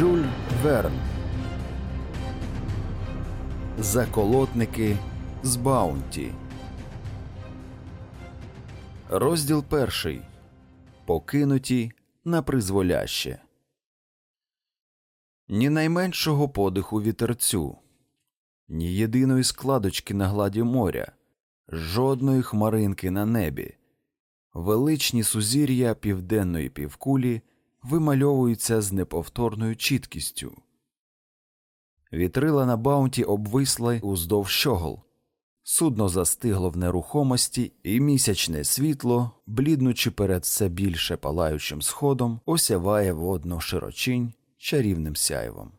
Жюль Верн Заколотники з Баунті. Розділ перший. Покинуті на призволяще. Ні найменшого подиху вітерцю, ні єдиної складочки на гладі моря, жодної хмаринки на небі. Величні сузір'я південної півкулі вимальовуються з неповторною чіткістю. Вітрила на Баунті обвисли уздовж щогл. Судно застигло в нерухомості, і місячне світло, бліднучи перед все більше палаючим сходом, осяває водну широчинь чарівним сяйвом.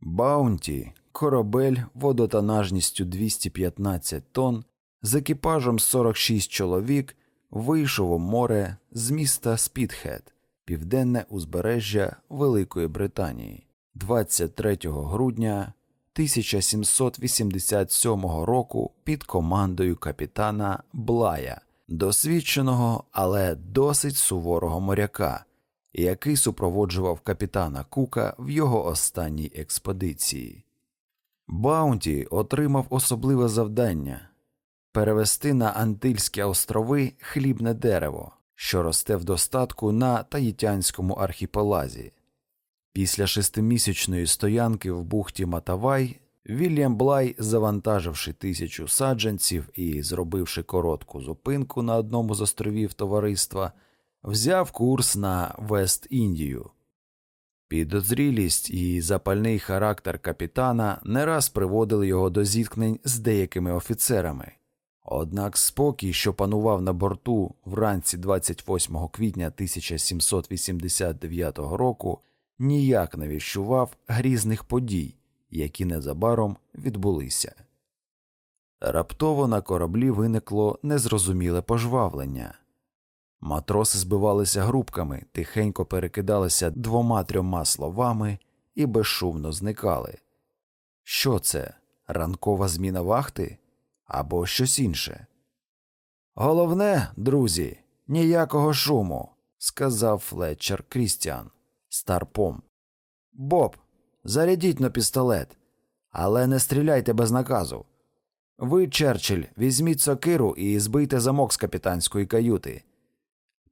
Баунті, корабель водотонажністю 215 тонн, з екіпажем 46 чоловік, вийшов у море з міста Спітхед, південне узбережжя Великої Британії, 23 грудня 1787 року під командою капітана Блая, досвідченого, але досить суворого моряка, який супроводжував капітана Кука в його останній експедиції. Баунті отримав особливе завдання перевести на Антильські острови хлібне дерево, що росте в достатку на Таїтянському архіпелазі. Після шестимісячної стоянки в бухті Матавай Вільям Блай, завантаживши тисячу саджанців і зробивши коротку зупинку на одному з островів товариства, взяв курс на Вест Індію. Підозрілість і запальний характер капітана не раз приводили його до зіткнень з деякими офіцерами. Однак спокій, що панував на борту вранці 28 квітня 1789 року, ніяк не віщував грізних подій, які незабаром відбулися. Раптово на кораблі виникло незрозуміле пожвавлення. Матроси збивалися групками, тихенько перекидалися двома трьома словами і безшумно зникали. Що це? Ранкова зміна вахти або щось інше? Головне, друзі, ніякого шуму, сказав Флетчер Крістіан старпом. Боб, зарядіть на пістолет, але не стріляйте без наказу. Ви, Черчилль, візьміть сокиру і збийте замок з капітанської каюти.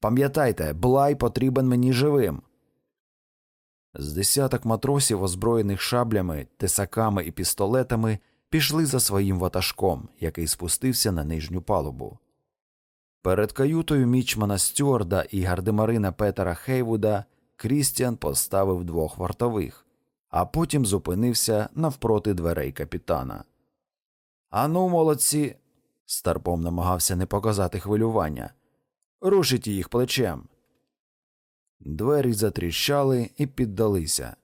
Пам'ятайте, Блай потрібен мені живим. З десяток матросів, озброєних шаблями, тесаками і пістолетами, пішли за своїм ватажком, який спустився на нижню палубу. Перед каютою мічмана Стюарда і гардемарина Петера Хейвуда Крістіан поставив двох вартових, а потім зупинився навпроти дверей капітана. Ану, молодці. Старпом намагався не показати хвилювання. Рушіть їх плечем. Двері затріщали і піддалися.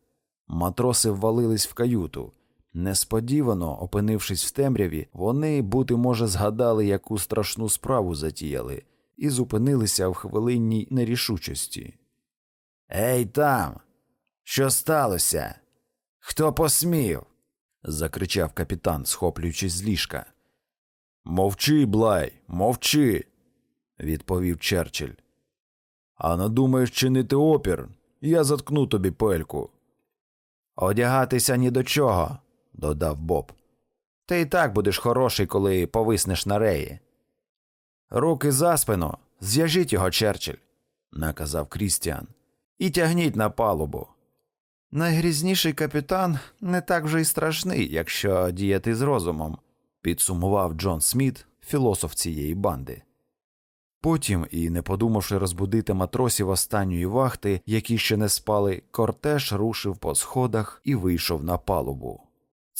Матроси ввалились в каюту. Несподівано, опинившись в темряві, вони, бути може, згадали, яку страшну справу затіяли, і зупинилися в хвилинній нерішучості. Ей там, що сталося? Хто посмів? закричав капітан, схоплюючись з ліжка. Мовчи, Блай, мовчи, відповів Черчилль. А надумаєш чинити опір, я заткну тобі пельку. Одягатися ні до чого, додав Боб. Ти і так будеш хороший, коли повиснеш на реї. Руки за спину, зв'яжіть його, Черчилль, наказав Крістіан і тягніть на палубу. Найгрізніший капітан не так вже й страшний, якщо діяти з розумом, підсумував Джон Сміт, філософ цієї банди. Потім, і не подумавши розбудити матросів останньої вахти, які ще не спали, кортеж рушив по сходах і вийшов на палубу.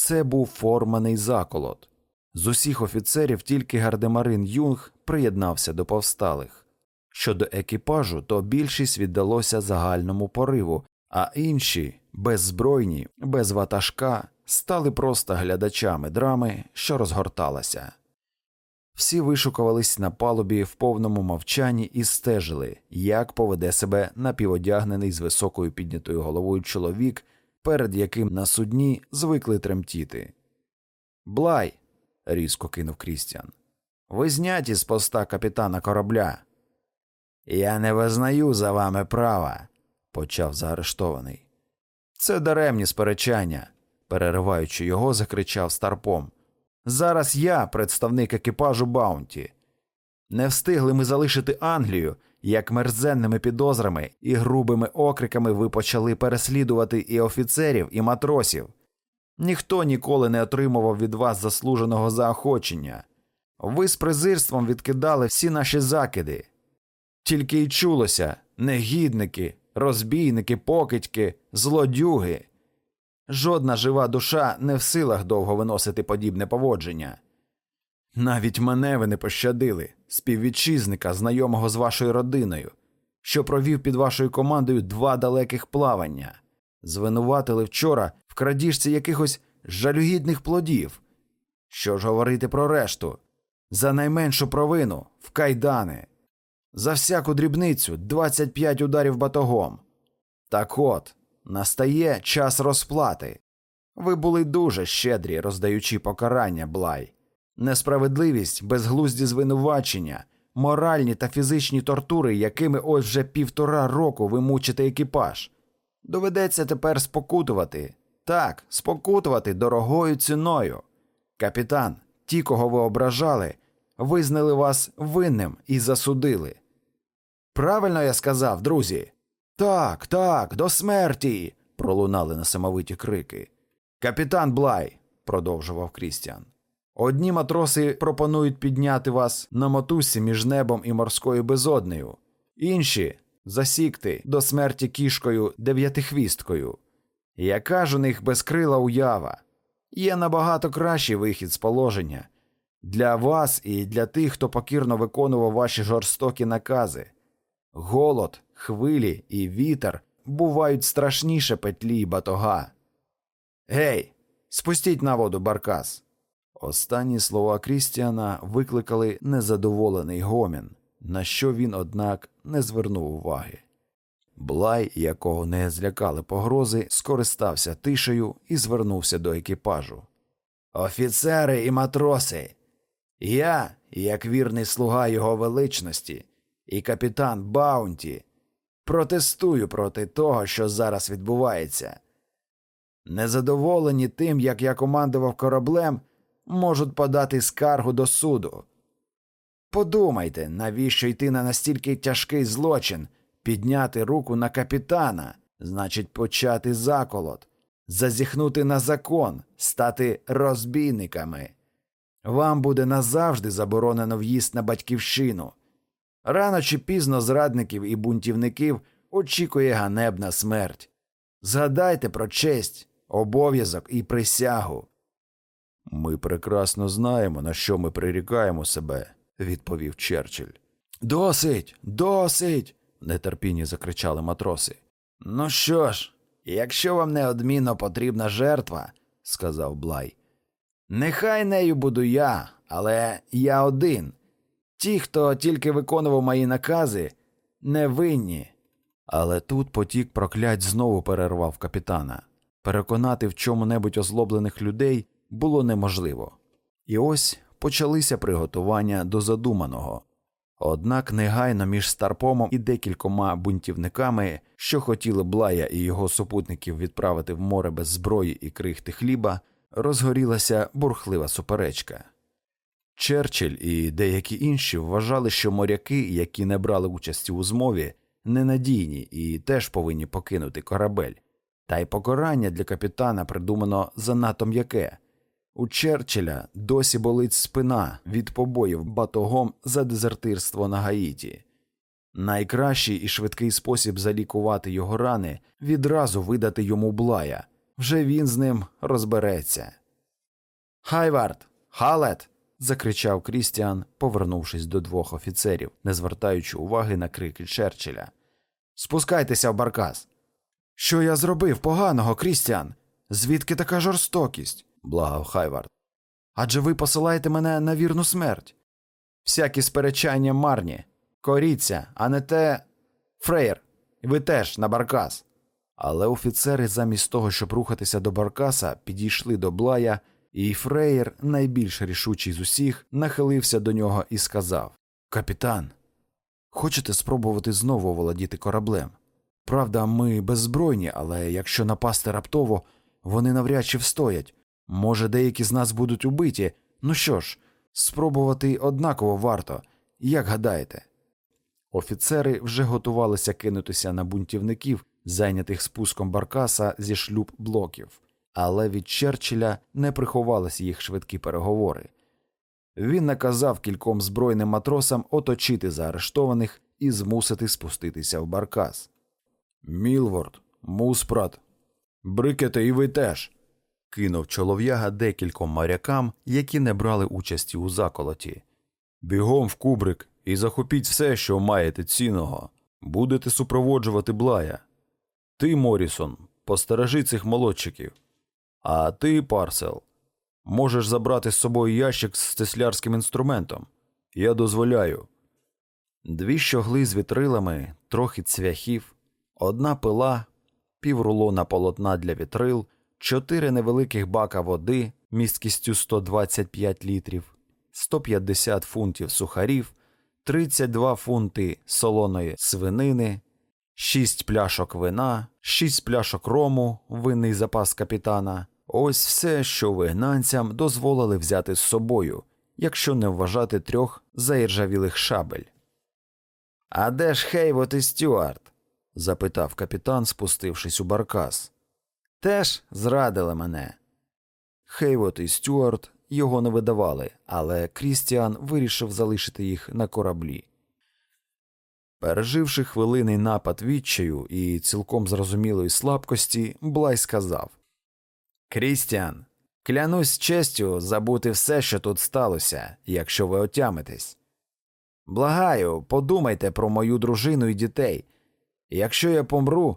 Це був форманий заколот. З усіх офіцерів тільки гардемарин Юнг приєднався до повсталих. Щодо екіпажу, то більшість віддалося загальному пориву, а інші, беззбройні, без ватажка, стали просто глядачами драми, що розгорталася. Всі вишукувались на палубі в повному мовчанні і стежили, як поведе себе напіводягнений з високою піднятою головою чоловік, перед яким на судні звикли тремтіти. Блай. різко кинув Крістіан. Ви зняті з поста капітана корабля. Я не визнаю за вами права, почав заарештований. Це даремні сперечання, перериваючи його, закричав старпом. Зараз я представник екіпажу Баунті. Не встигли ми залишити Англію, як мерзенними підозрами і грубими окриками ви почали переслідувати і офіцерів, і матросів. Ніхто ніколи не отримував від вас заслуженого заохочення. Ви з презирством відкидали всі наші закиди. Тільки й чулося негідники, розбійники, покидьки, злодюги. Жодна жива душа не в силах довго виносити подібне поводження. Навіть мене ви не пощадили, співвітчизника, знайомого з вашою родиною, що провів під вашою командою два далеких плавання, звинуватили вчора в крадіжці якихось жалюгідних плодів. Що ж говорити про решту? За найменшу провину в кайдани, за всяку дрібницю 25 ударів батогом. Так от, настає час розплати. Ви були дуже щедрі, роздаючи покарання, Блай. Несправедливість, безглузді звинувачення, моральні та фізичні тортури, якими ось вже півтора року ви мучите екіпаж. Доведеться тепер спокутувати. Так, спокутувати дорогою ціною. Капітан, ті, кого ви ображали, визнали вас винним і засудили. Правильно я сказав, друзі? Так, так, до смерті. пролунали несамовиті крики. Капітан Блай, продовжував Крістіан. Одні матроси пропонують підняти вас на мотузці між небом і морською безоднею, інші засікти до смерті кішкою дев'ятихвісткою. Яка ж у них безкрила уява? Є набагато кращий вихід з положення для вас і для тих, хто покірно виконував ваші жорстокі накази. Голод, хвилі і вітер бувають страшніше петлі й батога. Гей, спустіть на воду баркас. Останні слова Крістіана викликали незадоволений гомін, на що він, однак, не звернув уваги. Блай, якого не злякали погрози, скористався тишею і звернувся до екіпажу. Офіцери і матроси. Я, як вірний слуга його величності, і капітан Баунті, протестую проти того, що зараз відбувається. Незадоволені тим, як я командував кораблем, можуть подати скаргу до суду. Подумайте, навіщо йти на настільки тяжкий злочин, підняти руку на капітана, значить, почати заколот, зазіхнути на закон, стати розбійниками. Вам буде назавжди заборонено в'їзд на батьківщину. Рано чи пізно зрадників і бунтівників очікує ганебна смерть. Згадайте про честь, обов'язок і присягу. Ми прекрасно знаємо, на що ми прирікаємо себе, відповів Черчилль. Досить, досить. нетерпінні закричали матроси. Ну що ж, якщо вам неодмінно потрібна жертва, сказав Блай, нехай нею буду я, але я один. Ті, хто тільки виконував мої накази, невинні. Але тут потік проклять знову перервав капітана. Переконати в чому небудь озлоблених людей було неможливо. І ось почалися приготування до задуманого. Однак негайно між Старпомом і декількома бунтівниками, що хотіли Блая і його супутників відправити в море без зброї і крихти хліба, розгорілася бурхлива суперечка. Черчилль і деякі інші вважали, що моряки, які не брали участі у змові, ненадійні і теж повинні покинути корабель, та й покарання для капітана придумано занадто м'яке. У Черчилля досі болить спина від побоїв батогом за дезертирство на Гаїті. Найкращий і швидкий спосіб залікувати його рани відразу видати йому Блая вже він з ним розбереться. Хайвард, Халет. закричав Крістіан, повернувшись до двох офіцерів, не звертаючи уваги на крики Черчилля. Спускайтеся в баркас. Що я зробив поганого, Крістіан? Звідки така жорстокість? Благав Хайвард. Адже ви посилаєте мене на вірну смерть. Всякі сперечання марні. Коріться, а не те. Фрейр, ви теж на баркас. Але офіцери, замість того, щоб рухатися до баркаса, підійшли до Блая, і Фрейр, найбільш рішучий з усіх, нахилився до нього і сказав Капітан, хочете спробувати знову володіти кораблем? Правда, ми беззбройні, але якщо напасти раптово, вони навряд чи встоять. Може, деякі з нас будуть убиті. Ну що ж, спробувати однаково варто, як гадаєте? Офіцери вже готувалися кинутися на бунтівників, зайнятих спуском баркаса зі шлюб блоків, але від Черчилля не приховалися їх швидкі переговори. Він наказав кільком збройним матросам оточити заарештованих і змусити спуститися в баркас. Мілворд, Муспрат, Брикете, і ви теж. Кинув чолов'яга декільком морякам, які не брали участі у заколоті. Бігом в кубрик і захопіть все, що маєте цінного. Будете супроводжувати блая. Ти, Морісон, постережи цих молодчиків. А ти, Парсел, можеш забрати з собою ящик з теслярським інструментом. Я дозволяю. Дві щогли з вітрилами, трохи цвяхів, одна пила, піврулона полотна для вітрил, чотири невеликих бака води місткістю 125 літрів, 150 фунтів сухарів, 32 фунти солоної свинини, 6 пляшок вина, 6 пляшок рому, винний запас капітана. Ось все, що вигнанцям дозволили взяти з собою, якщо не вважати трьох заіржавілих шабель. А де ж Хейвот і Стюарт? запитав капітан, спустившись у баркас. Теж зрадили мене. Хейвот і Стюарт його не видавали, але Крістіан вирішив залишити їх на кораблі. Переживши хвилинний напад відчаю і цілком зрозумілої слабкості, Блай сказав Крістіан, клянусь честю забути все, що тут сталося, якщо ви отямитесь. Благаю, подумайте про мою дружину і дітей. Якщо я помру,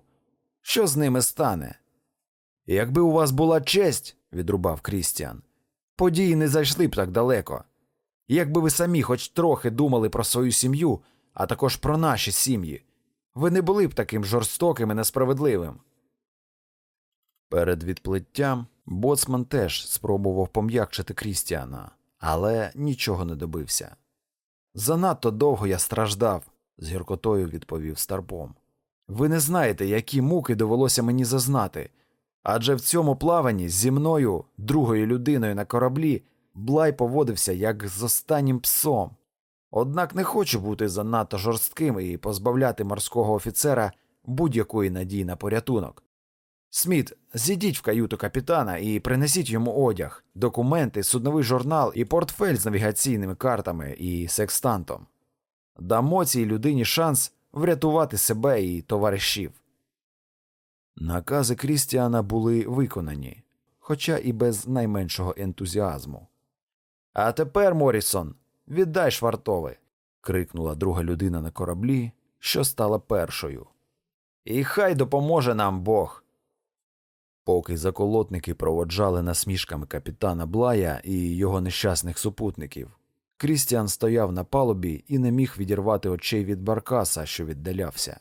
що з ними стане? Якби у вас була честь, відрубав Крістіан, події не зайшли б так далеко. Якби ви самі хоч трохи думали про свою сім'ю, а також про наші сім'ї, ви не були б таким жорстоким і несправедливим. Перед відплиттям боцман теж спробував пом'якчити Крістіана, але нічого не добився. Занадто довго я страждав, з гіркотою відповів старпом. Ви не знаєте, які муки довелося мені зазнати, адже в цьому плаванні зі мною, другою людиною на кораблі, Блай поводився як з останнім псом. Однак не хочу бути занадто жорстким і позбавляти морського офіцера будь-якої надії на порятунок. Сміт, зійдіть в каюту капітана і принесіть йому одяг, документи, судновий журнал і портфель з навігаційними картами і секстантом. Дамо цій людині шанс врятувати себе і товаришів. Накази Крістіана були виконані, хоча і без найменшого ентузіазму. А тепер, Морісон, віддай швартове. крикнула друга людина на кораблі, що стала першою. І хай допоможе нам Бог. Поки заколотники проводжали насмішками капітана Блая і його нещасних супутників, Крістіан стояв на палубі і не міг відірвати очей від баркаса, що віддалявся.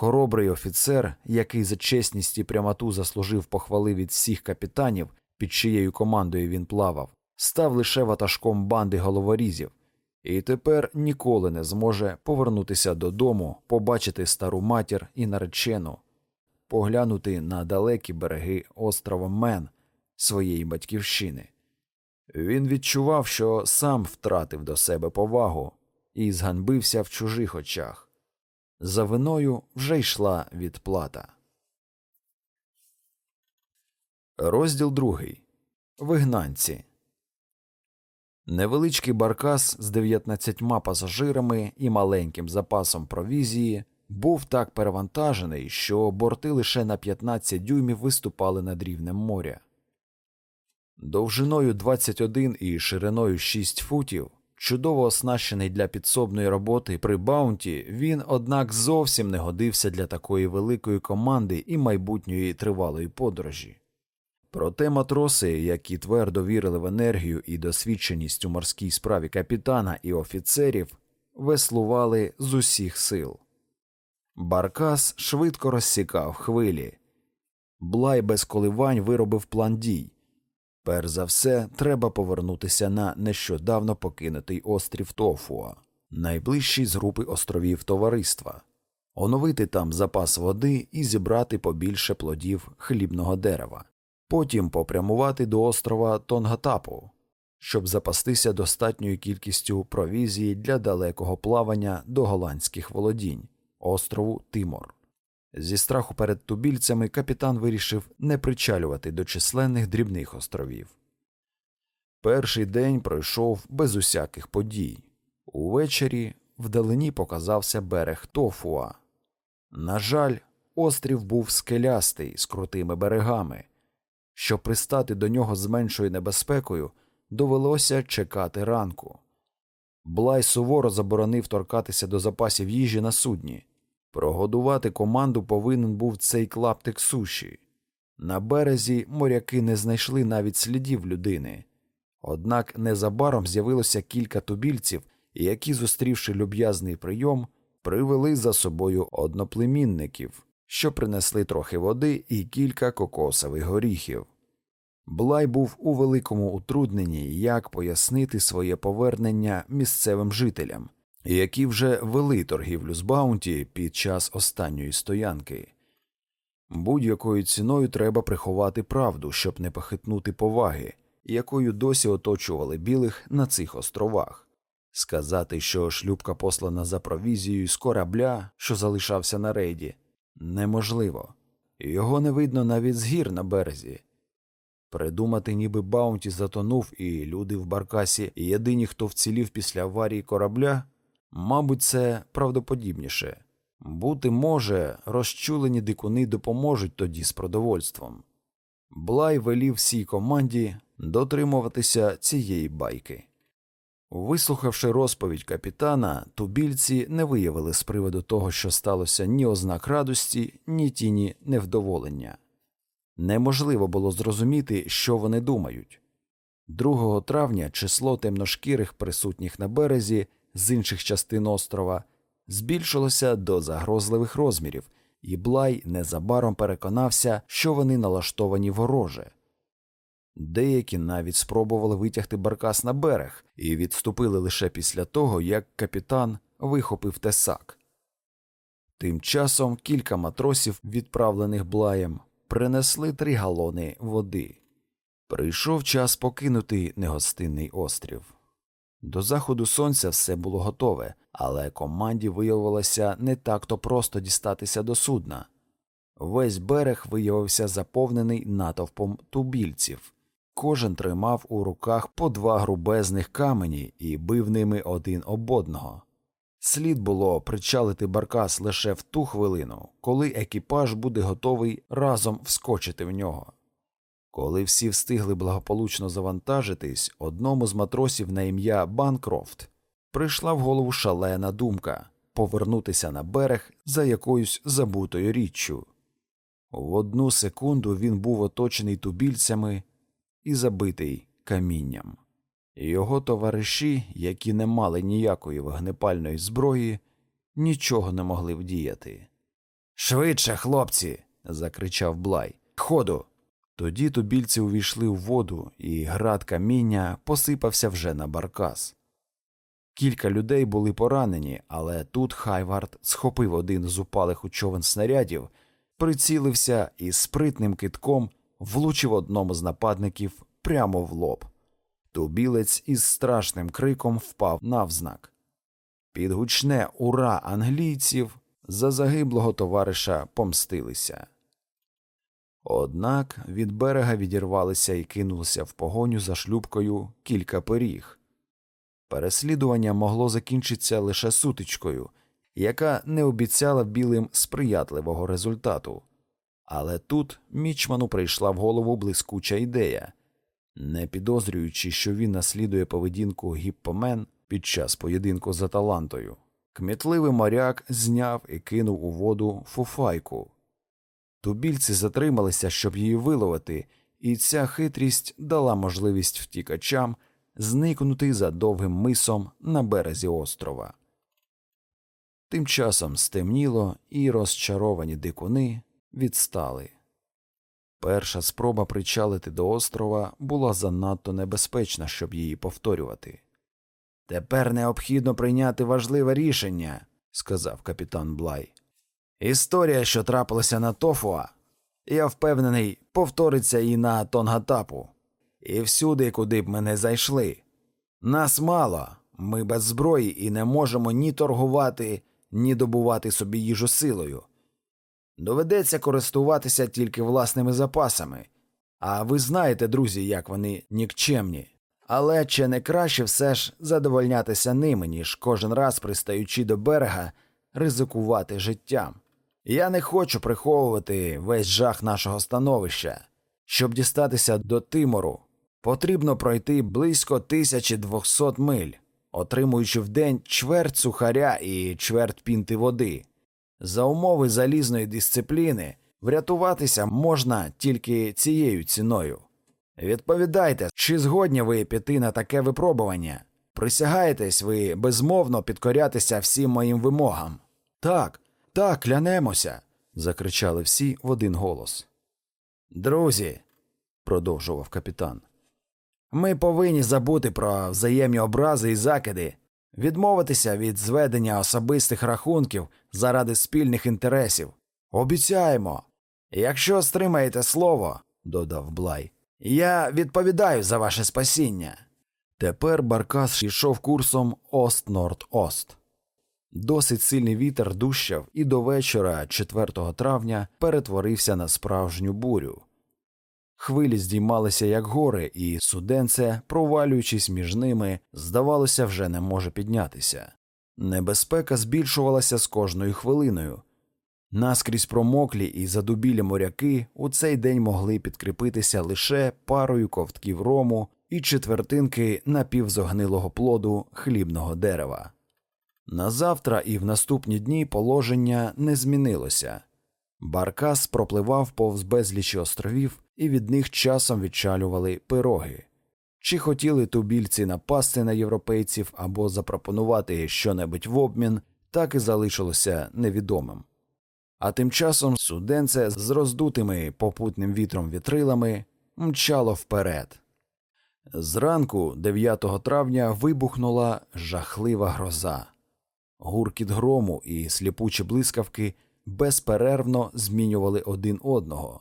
Хоробрий офіцер, який за чесність і прямоту заслужив похвали від всіх капітанів, під чиєю командою він плавав, став лише ватажком банди головорізів, і тепер ніколи не зможе повернутися додому, побачити стару матір і наречену, поглянути на далекі береги острова Мен своєї батьківщини. Він відчував, що сам втратив до себе повагу і зганбився в чужих очах. За виною вже йшла відплата. Розділ другий. Вигнанці. Невеличкий баркас з 19 пасажирами і маленьким запасом провізії був так перевантажений, що борти лише на 15 дюймів виступали над рівнем моря. Довжиною 21 і шириною 6 футів, чудово оснащений для підсобної роботи при баунті, він, однак, зовсім не годився для такої великої команди і майбутньої тривалої подорожі. Проте матроси, які твердо вірили в енергію і досвідченість у морській справі капітана і офіцерів, веслували з усіх сил. Баркас швидко розсікав хвилі. Блай без коливань виробив план дій. Перш за все, треба повернутися на нещодавно покинутий острів Тофуа, найближчий з групи островів товариства. оновити там запас води і зібрати побільше плодів хлібного дерева, потім попрямувати до острова Тонгатапу, щоб запастися достатньою кількістю провізії для далекого плавання до голландських володінь, острову Тимор. Зі страху перед тубільцями капітан вирішив не причалювати до численних дрібних островів. Перший день пройшов без усяких подій. Увечері вдалині показався берег Тофуа. На жаль, острів був скелястий з крутими берегами. Щоб пристати до нього з меншою небезпекою, довелося чекати ранку. Блай суворо заборонив торкатися до запасів їжі на судні. Прогодувати команду повинен був цей клаптик суші. На березі моряки не знайшли навіть слідів людини. Однак незабаром з'явилося кілька тубільців, які, зустрівши люб'язний прийом, привели за собою одноплемінників, що принесли трохи води і кілька кокосових горіхів. Блай був у великому утрудненні, як пояснити своє повернення місцевим жителям, які вже вели торгівлю з Баунті під час останньої стоянки. Будь-якою ціною треба приховати правду, щоб не похитнути поваги, якою досі оточували білих на цих островах. Сказати, що шлюбка послана за провізією з корабля, що залишався на рейді, неможливо, його не видно навіть з гір на березі. Придумати, ніби Баунті затонув, і люди в баркасі єдині, хто вцілів після аварії корабля, мабуть, це правдоподібніше. Бути може, розчулені дикуни допоможуть тоді з продовольством. Блай велів всій команді дотримуватися цієї байки. Вислухавши розповідь капітана, тубільці не виявили з приводу того, що сталося ні ознак радості, ні тіні невдоволення. Неможливо було зрозуміти, що вони думають. 2 травня число темношкірих, присутніх на березі з інших частин острова, збільшилося до загрозливих розмірів, і Блай незабаром переконався, що вони налаштовані вороже. Деякі навіть спробували витягти баркас на берег і відступили лише після того, як капітан вихопив тесак. Тим часом кілька матросів, відправлених блаєм, принесли три галони води. Прийшов час покинути негостинний острів. До заходу сонця все було готове, але команді виявилося не так то просто дістатися до судна. Весь берег виявився заповнений натовпом тубільців. Кожен тримав у руках по два грубезних камені і бив ними один об одного. Слід було причалити баркас лише в ту хвилину, коли екіпаж буде готовий разом вскочити в нього. Коли всі встигли благополучно завантажитись, одному з матросів на ім'я Банкрофт прийшла в голову шалена думка повернутися на берег за якоюсь забутою річчю. В одну секунду він був оточений тубільцями і забитий камінням. Його товариші, які не мали ніякої вогнепальної зброї, нічого не могли вдіяти. Швидше, хлопці. закричав Блай. Ходу. Тоді тубільці увійшли в воду, і град каміння посипався вже на баркас. Кілька людей були поранені, але тут Хайвард схопив один з упалих у човен снарядів, прицілився і спритним китком влучив одному з нападників прямо в лоб. Тубілець із страшним криком впав навзнак. Під гучне ура англійців за загиблого товариша помстилися. Однак від берега відірвалися і кинулися в погоню за шлюбкою кілька пиріг. Переслідування могло закінчитися лише сутичкою, яка не обіцяла білим сприятливого результату. Але тут мічману прийшла в голову блискуча ідея. Не підозрюючи, що він наслідує поведінку гіппомен під час поєдинку з Аталантою, кмітливий моряк зняв і кинув у воду фуфайку. Тубільці затрималися, щоб її виловити, і ця хитрість дала можливість втікачам зникнути за довгим мисом на березі острова. Тим часом стемніло, і розчаровані дикуни відстали. Перша спроба причалити до острова була занадто небезпечна, щоб її повторювати. Тепер необхідно прийняти важливе рішення, сказав капітан Блай. Історія, що трапилася на Тофуа, я впевнений, повториться і на Тонгатапу, і всюди, куди б ми не зайшли. Нас мало, ми без зброї і не можемо ні торгувати, ні добувати собі їжу силою. Доведеться користуватися тільки власними запасами. А ви знаєте, друзі, як вони нікчемні. Але чи не краще все ж задовольнятися ними, ніж кожен раз, пристаючи до берега, ризикувати життям. Я не хочу приховувати весь жах нашого становища. Щоб дістатися до Тимору, потрібно пройти близько 1200 миль, отримуючи в день чверть сухаря і чверть пінти води. За умови залізної дисципліни врятуватися можна тільки цією ціною. Відповідайте, чи згодні ви піти на таке випробування? Присягаєтесь ви безмовно підкорятися всім моїм вимогам? Так, так, клянемося. закричали всі в один голос. Друзі, продовжував капітан, ми повинні забути про взаємні образи і закиди, відмовитися від зведення особистих рахунків заради спільних інтересів. Обіцяємо. Якщо стримаєте слово, додав Блай, я відповідаю за ваше спасіння. Тепер Баркас йшов курсом Ост-Норд-Ост. Досить сильний вітер дущав і до вечора, 4 травня, перетворився на справжню бурю. Хвилі здіймалися, як гори, і суденце, провалюючись між ними, здавалося, вже не може піднятися. Небезпека збільшувалася з кожною хвилиною. Наскрізь промоклі і задубілі моряки у цей день могли підкріпитися лише парою ковтків рому і четвертинки напівзогнилого плоду хлібного дерева. На завтра і в наступні дні положення не змінилося. Баркас пропливав повз безлічі островів, і від них часом відчалювали пироги. Чи хотіли тубільці напасти на європейців або запропонувати щонебудь в обмін, так і залишилося невідомим. А тим часом суденце з роздутими попутним вітром вітрилами мчало вперед. Зранку, 9 травня, вибухнула жахлива гроза. Гуркіт грому і сліпучі блискавки безперервно змінювали один одного.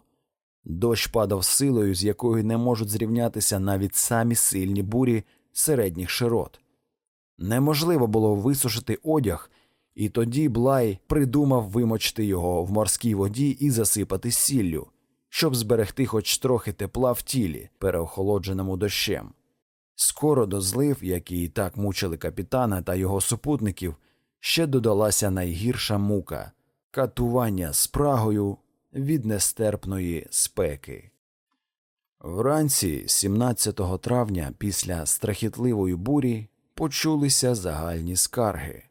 Дощ падав силою, з якою не можуть зрівнятися навіть самі сильні бурі середніх широт. Неможливо було висушити одяг, і тоді Блай придумав вимочити його в морській воді і засипати сіллю, щоб зберегти хоч трохи тепла в тілі, переохолодженому дощем. Скоро до злив, які і так мучили капітана та його супутників, ще додалася найгірша мука катування спрагою від нестерпної спеки. Вранці, 17 травня, після страхітливої бурі, почулися загальні скарги.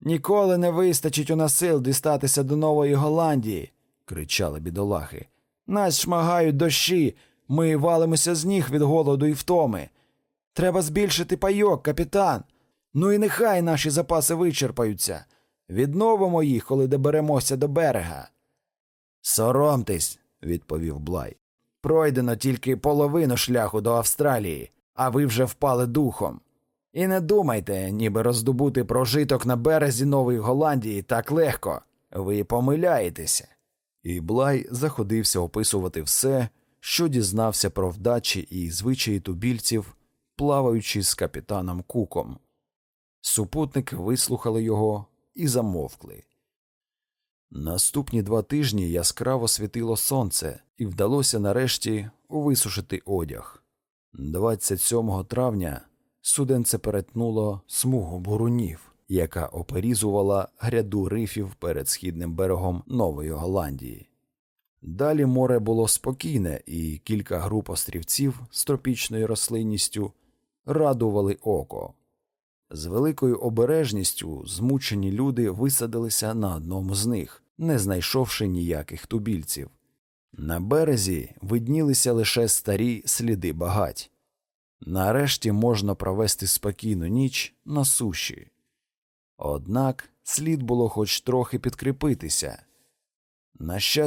Ніколи не вистачить у нас сил дістатися до Нової Голландії, кричали бідолахи. Нас шмагають дощі, ми валимося з ніг від голоду і втоми. Треба збільшити пайок, капітан. Ну і нехай наші запаси вичерпаються. Відновимо їх, коли доберемося до берега. Соромтесь, відповів Блай. Пройдено тільки половину шляху до Австралії, а ви вже впали духом. І не думайте, ніби роздобути прожиток на березі Нової Голландії так легко. Ви помиляєтеся. І Блай заходився описувати все, що дізнався про вдачі і звичаї тубільців, плаваючи з капітаном Куком. Супутники вислухали його і замовкли. Наступні два тижні яскраво світило сонце, і вдалося нарешті висушити одяг. 27 травня суденце перетнуло смугу бурунів, яка оперізувала гряду рифів перед східним берегом Нової Голландії. Далі море було спокійне, і кілька груп острівців з тропічною рослинністю радували око. З великою обережністю змучені люди висадилися на одному з них, не знайшовши ніяких тубільців. На березі виднілися лише старі сліди багать. Нарешті можна провести спокійну ніч на суші. Однак слід було хоч трохи підкріпитися. На щастя,